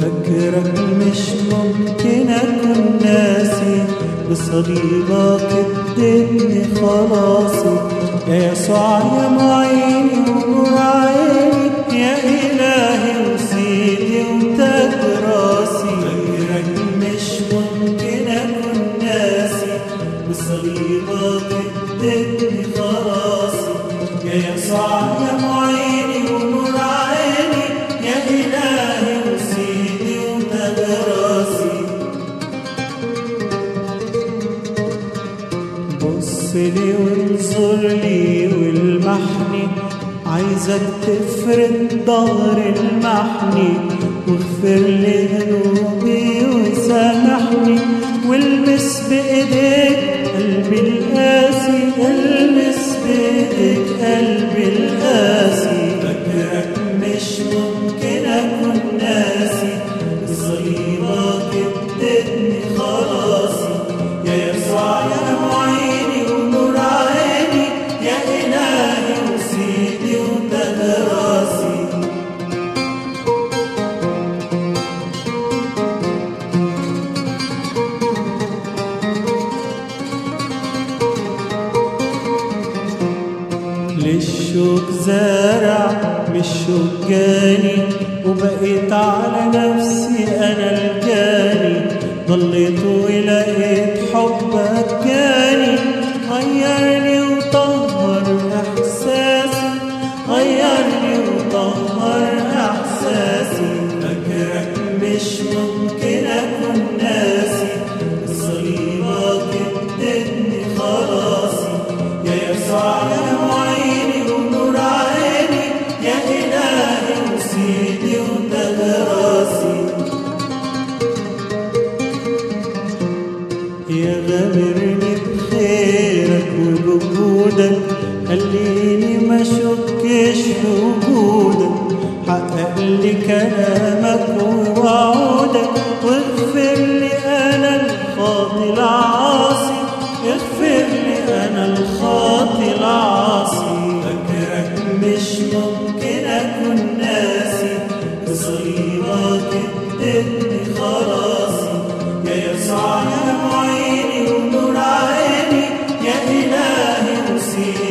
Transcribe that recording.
فكرك مش ممكن أكون ناسي بصليبك الدنيا خلاصي. يا يسوع يا معيني ونور عيني يا إلهي وسيدي وتاج راسي فكرك مش ممكن أكون ناسي بصليبك الدنيا خلاصي. يا يسوع يا معيني بص لي وانظر لي والمحني عايزك تفرد ظهر المحني واغفر لي ذنوبي وسامحني. والمس بإيديك قلبي القاسي للشوك زارع مش شجاني وبقيت على نفسي أنا الجاني ضليت مستمر بخيرك وبوجودك خليني ما أشكش وجودك حقق لي كلامك ووعودك واغفر لي أنا الخاطي العاصي. اغفر لي أنا الخاطي العاصي. فاكرك مش ممكن أكون ناسي بصيغه الدنيا خلاص. see.